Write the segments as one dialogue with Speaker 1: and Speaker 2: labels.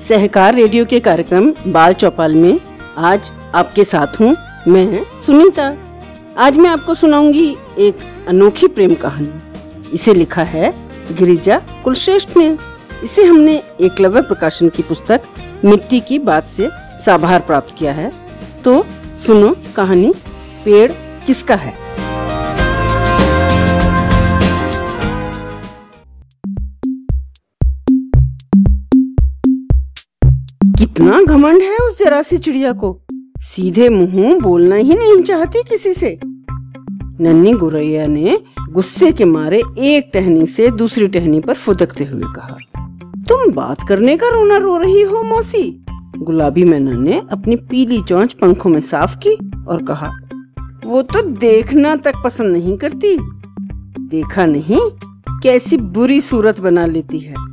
Speaker 1: सहकार radio के कार्यक्रम बाल चौपाल में आज आपके साथ हूँ मैं सुनीता। आज मैं आपको सुनाऊँगी एक अनोखी प्रेम कहानी। इसे लिखा है गिरिजा कुलश्रेष्ठ ने। इसे हमने एकलव्य प्रकाशन की पुस्तक, मिट्टी की बात से साभार प्राप्त किया है। तो सुनो कहानी, पेड़ किसका है? कितना घमंड है उस जरा सी चिड़िया को। सीधे मुँह बोलना ही नहीं चाहती किसी से। नन्ही गुरैया ने गुस्से के मारे एक टहनी से दूसरी टहनी पर फुदकते हुए कहा, तुम बात करने का रोना रो रही हो, मौसी? गुलाबी मैना ने अपनी पीली चोंच पंखों में साफ़ की और कहा, वो तो देखना तक पसंद नहीं करती। देखा नहीं, कैसी बुरी सूरत बना लेती है।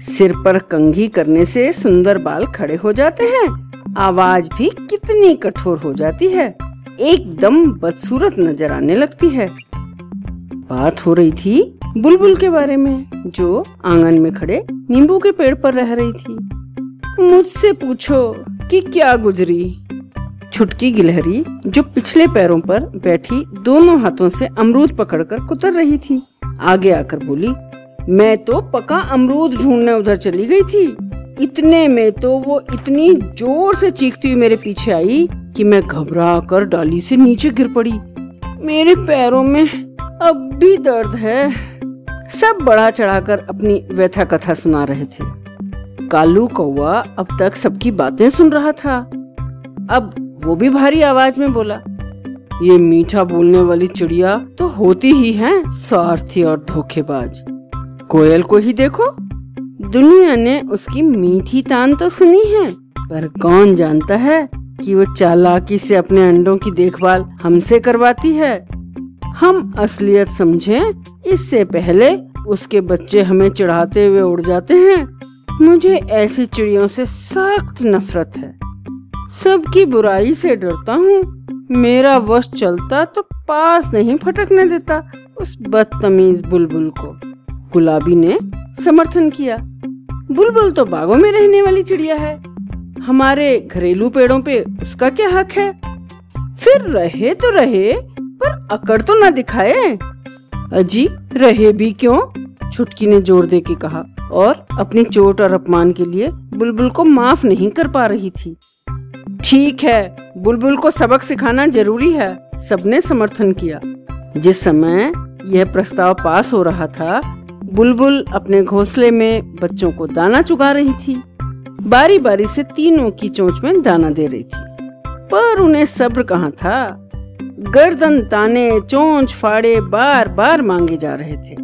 Speaker 1: सिर पर कंघी करने से सुंदर बाल खड़े हो जाते हैं। आवाज़ भी कितनी कठोर हो जाती है। एकदम बदसूरत नज़र आने लगती है। बात हो रही थी बुलबुल के बारे में, जो आँगन में खड़े नींबू के पेड़ पर रह रही थी। मुझसे पूछो कि क्या गुजरी? छुटकी गिलहरी, जो पिछले पैरों पर बैठी दोनों हाथों से अमरूद पकड़कर कुतर रही थी, आगे आकर बोली मैं तो पका अमरूद ढूँढने उधर चली गई थी। इतने में तो वो इतनी ज़ोर से चीखती हुई मेरे पीछे आई कि मैं घबरा कर डाली से नीचे गिर पड़ी। मेरे पैरों में अब भी दर्द है। सब बढ़ा चढ़ाकर अपनी व्यथा कथा सुना रहे थे। कालू कौवा अब तक सबकी बातें सुन रहा था। अब वो भी भारी आवाज़ में बोला, ये मीठा बोलने वाली चिड़िया तो होती ही है स्वार्थी और धोखेबाज। कोयल को ही देखो। दुनिया ने उसकी मीठी तान तो सुनी है, पर कौन जानता है कि वो चालाकी से अपने अंडों की देखभाल हमसे करवाती है? हम असलियत समझें, इससे पहले उसके बच्चे हमें चढ़ाते हुए उड़ जाते हैं। मुझे ऐसी चिड़ियों से सख्त नफरत है। सबकी बुराई से डरता हूँ। मेरा वश चलता तो पास नहीं फटकने देता उस बदतमीज बुलबुल को। गुलाबी ने समर्थन किया। बुलबुल तो बागों में रहने वाली चिड़िया है। हमारे घरेलू पेड़ों पे उसका क्या हक है? फिर रहे तो रहे, पर अकड़ तो ना दिखाए। अजी, रहे भी क्यों? छुटकी ने ज़ोर दे के कहा और अपनी चोट और अपमान के लिए बुलबुल को माफ़ नहीं कर पा रही थी। ठीक है, बुलबुल को सबक सिखाना ज़रूरी है, सबने समर्थन किया। जिस समय यह प्रस्ताव पास हो रहा था बुलबुल अपने घोंसले में बच्चों को दाना चुगा रही थी। बारी बारी से तीनों की चोंच में दाना दे रही थी। पर उन्हें सब्र कहाँ था? गर्दन ताने चोंच, फाड़े बार बार मांगे जा रहे थे।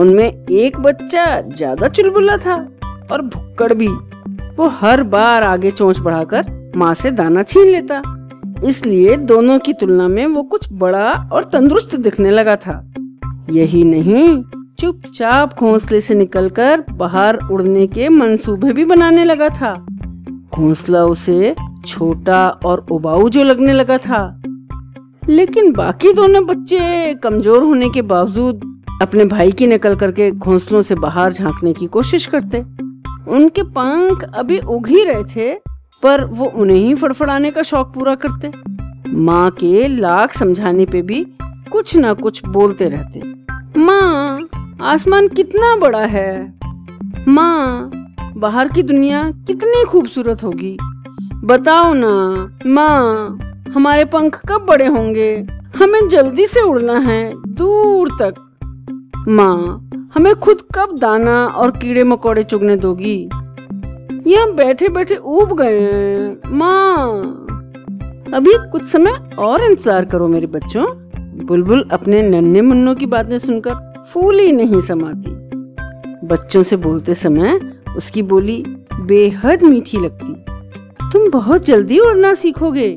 Speaker 1: उनमें एक बच्चा ज़्यादा चुलबुला था और भुक्कड़ भी। वो हर बार आगे चोंच बढ़ाकर माँ से दाना छीन लेता। इसलिए दोनों की तुलना में वो कुछ बड़ा और तंदुरुस्त दिखने लगा था। यही नहीं चुपचाप घोंसले से निकलकर बाहर उड़ने के मंसूबे भी बनाने लगा था। घोंसला उसे छोटा और उबाऊ जो लगने लगा था। लेकिन बाकी दोनों बच्चे कमज़ोर होने के बावजूद अपने भाई की नकल करके घोंसलों से बाहर झांकने की कोशिश करते। उनके पंख अभी उग ही रहे थे, पर वो उन्हें ही फड़फड़ाने का शौक पूरा करते। माँ के लाख समझाने पे भी कुछ ना कुछ बोलते रहते। माँ आसमान कितना बड़ा है। माँ, बाहर की दुनिया कितनी खूबसूरत होगी। बताओ ना, माँ, हमारे पंख कब बड़े होंगे? हमें जल्दी से उड़ना है दूर तक। माँ, हमें खुद कब दाना और कीड़े मकोड़े चुगने दोगी? यहाँ बैठे बैठे ऊब गए हैं। माँ, अभी कुछ समय और इंतज़ार करो मेरे बच्चों। बुलबुल अपने नन्हे मुन्नों की बातें सुनकर। फूल नहीं समाती। बच्चों से बोलते समय उसकी बोली बेहद मीठी लगती। तुम बहुत जल्दी उड़ना सीखोगे,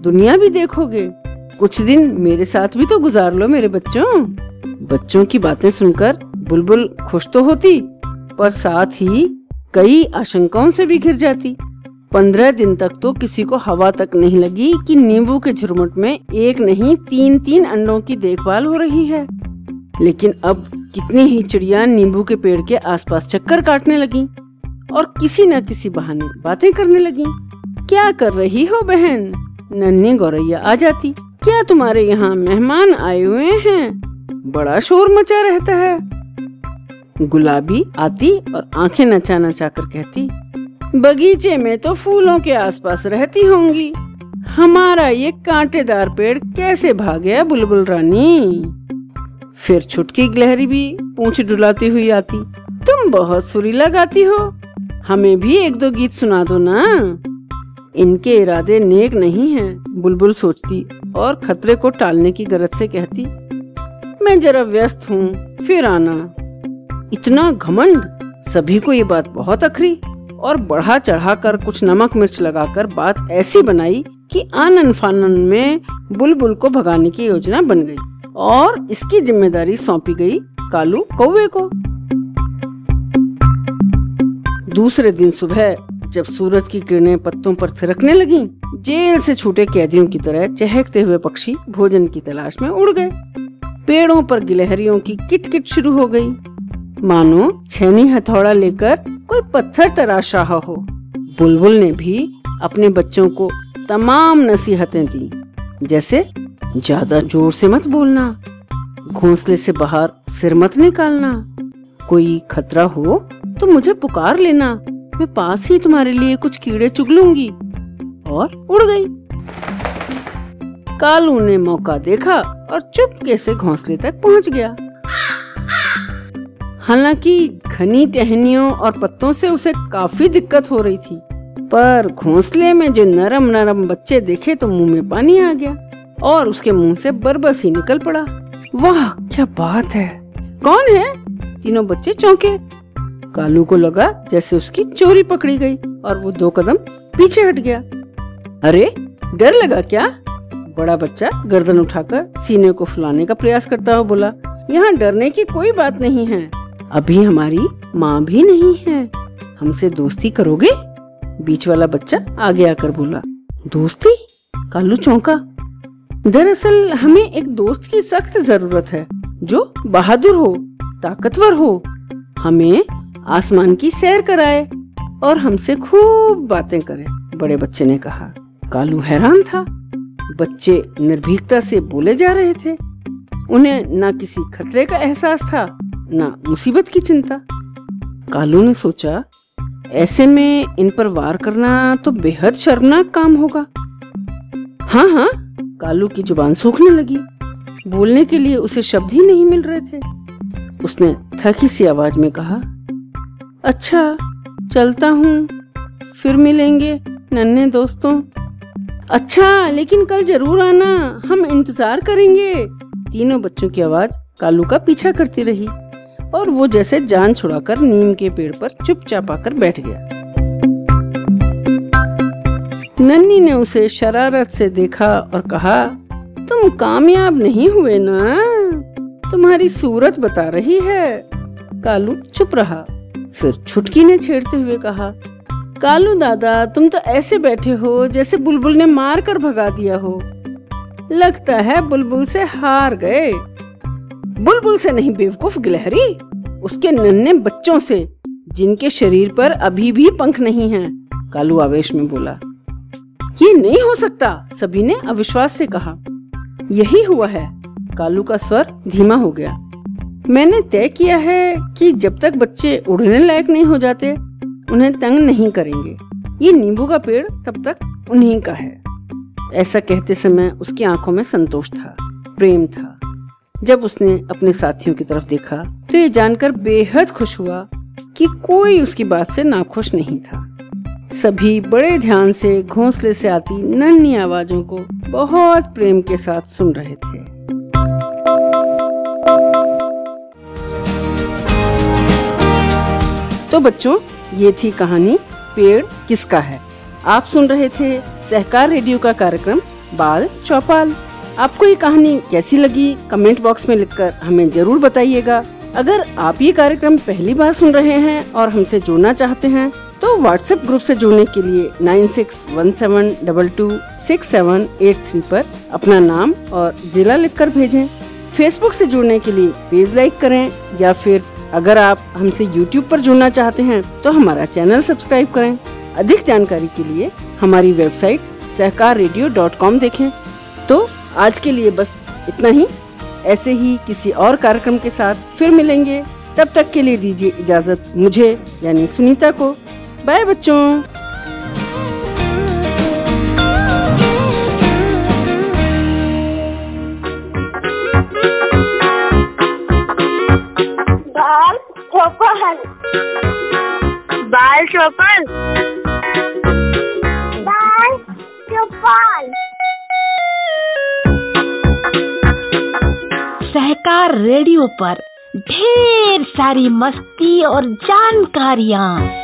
Speaker 1: दुनिया भी देखोगे। कुछ दिन मेरे साथ भी तो गुजार लो मेरे बच्चों। बच्चों की बातें सुनकर बुलबुल खुश तो होती, पर साथ ही कई आशंकाओं से भी घिर जाती। पंद्रह दिन तक तो किसी को हवा तक नहीं लगी कि नींबू के झुरमुट में एक नहीं तीन तीन अंडों की देखभाल हो रही है। लेकिन अब कितनी ही चिड़िया नींबू के पेड़ के आसपास चक्कर काटने लगी और किसी न किसी बहाने बातें करने लगी। क्या कर रही हो बहन? नन्ही गौरैया आ जाती। क्या तुम्हारे यहाँ मेहमान आए हुए हैं? बड़ा शोर मचा रहता है। गुलाबी आती और आँखें नचा नचा कर कहती, बगीचे में तो फूलों के आसपास रहती होंगी। हमारा ये कांटेदार पेड़ कैसे भागे बुलबुल रानी? फिर छुटकी गिलहरी भी पूछ डुलाती हुई आती। तुम बहुत सुरीला गाती हो। हमें भी एक दो गीत सुना दो ना। इनके इरादे नेक नहीं हैं, बुलबुल सोचती और खतरे को टालने की गरज से कहती। मैं जरा व्यस्त हूँ, फिर आना। इतना घमंड, सभी को ये बात बहुत अखरी। और बढ़ा चढ़ा कर कुछ नमक मिर्च लगाकर बात ऐसी बनाई कि आनन फानन में बुलबुल को भगाने की योजना बन गई। और इसकी ज़िम्मेदारी सौंपी गई कालू कौवे को। दूसरे दिन सुबह, जब सूरज की किरणें पत्तों पर थिरकने लगी, जेल से छूटे कैदियों की तरह चहकते हुए पक्षी भोजन की तलाश में उड़ गए। पेड़ों पर गिलहरियों की किटकिट शुरू हो गई। मानो छेनी हथौड़ा लेकर कोई पत्थर तराश रहा हो। बुलबुल ने भी अपने बच्चों को तमाम नसीहतें दी, जैसे ज़्यादा ज़ोर से मत बोलना। घोंसले से बाहर सिर मत निकालना। कोई खतरा हो तो मुझे पुकार लेना। मैं पास ही तुम्हारे लिए कुछ कीड़े चुग लूँगी। और उड़ गई। कालू ने मौका देखा और चुपके से घोंसले तक पहुँच गया। हालाँकि घनी टहनियों और पत्तों से उसे काफ़ी दिक्कत हो रही थी। पर घोंसले में जो नरम नरम बच्चे देखे तो मुँह में पानी आ गया। और उसके मुँह से बरबस ही निकल पड़ा। वाह, क्या बात है। कौन है? तीनों बच्चे चौंके। कालू को लगा जैसे उसकी चोरी पकड़ी गई और वो दो कदम पीछे हट गया। अरे, डर लगा क्या? बड़ा बच्चा गर्दन उठाकर सीने को फुलाने का प्रयास करता हुआ बोला, यहाँ डरने की कोई बात नहीं है। अभी हमारी माँ भी नहीं है। हमसे दोस्ती करोगे? बीच वाला बच्चा आगे आकर बोला, दोस्ती? कालू चौंका। दरअसल हमें एक दोस्त की सख्त ज़रूरत है, जो बहादुर हो, ताकतवर हो। हमें आसमान की सैर कराए और हमसे खूब बातें करे, बड़े बच्चे ने कहा। कालू हैरान था। बच्चे निर्भीकता से बोले जा रहे थे। उन्हें न किसी खतरे का एहसास था, ना मुसीबत की चिंता। कालू ने सोचा, ऐसे में इन पर वार करना तो बेहद शर्मनाक काम होगा। हाँ हाँ कालू की ज़ुबान सूखने लगी। बोलने के लिए उसे शब्द ही नहीं मिल रहे थे। उसने थकी सी आवाज़ में कहा अच्छा चलता हूँ, फिर मिलेंगे नन्हे दोस्तों। अच्छा लेकिन कल ज़रूर आना, हम इंतज़ार करेंगे। तीनों बच्चों की आवाज़ कालू का पीछा करती रही और वो जैसे जान छुड़ाकर नीम के पेड़ पर चुपचाप आकर बैठ गया। नन्नी ने उसे शरारत से देखा और कहा, तुम कामयाब नहीं हुए ना? तुम्हारी सूरत बता रही है। कालू चुप रहा, फिर छुटकी ने छेड़ते हुए कहा, कालू दादा, तुम तो ऐसे बैठे हो जैसे बुलबुल ने मार कर भगा दिया हो। लगता है बुलबुल से हार गए। बुलबुल से नहीं, बेवकूफ़ गिलहरी, उसके नन्हे बच्चों से, जिनके शरीर पर अभी भी पंख नहीं हैं। कालू आवेश में बोला। ये नहीं हो सकता, सभी ने अविश्वास से कहा। यही हुआ है, कालू का स्वर धीमा हो गया। मैंने तय किया है कि जब तक बच्चे उड़ने लायक नहीं हो जाते, उन्हें तंग नहीं करेंगे। ये नींबू का पेड़ तब तक उन्हीं का है। ऐसा कहते समय उसकी आँखों में संतोष था, प्रेम था। जब उसने अपने साथियों की तरफ़ देखा तो ये जानकर बेहद खुश हुआ कि कोई उसकी बात से नाखुश नहीं था। सभी बड़े ध्यान से घोंसले से आती नन्ही आवाजों को बहुत प्रेम के साथ सुन रहे थे। तो बच्चों, ये थी कहानी पेड़ किसका है? आप सुन रहे थे सहकार रेडियो का कार्यक्रम बाल चौपाल। आपको ये कहानी कैसी लगी? कमेंट बॉक्स में लिखकर हमें ज़रूर बताइएगा। अगर आप ये कार्यक्रम पहली बार सुन रहे हैं और हमसे जुड़ना चाहते हैं तो व्हाट्सएप ग्रुप से जुड़ने के लिए nine six one seven double two six seven eight three पर अपना नाम और जिला लिखकर भेजें। फेसबुक से जुड़ने के लिए पेज लाइक करें या फिर अगर आप हमसे यूट्यूब पर जुड़ना चाहते हैं तो हमारा चैनल सब्सक्राइब करें। अधिक जानकारी के लिए हमारी website Sahkar radio dot com देखें। तो आज के लिए बस इतना ही। ऐसे ही किसी और कार्यक्रम के साथ फिर मिलेंगे। तब तक के लिए दीजिए इजाज़त मुझे, यानी सुनीता को। बाय बच्चों।
Speaker 2: बाल चौपल
Speaker 3: बाल चौपल
Speaker 2: बाल चौपल
Speaker 4: सहकार रेडियो पर ढेर सारी मस्ती और जानकारियाँ।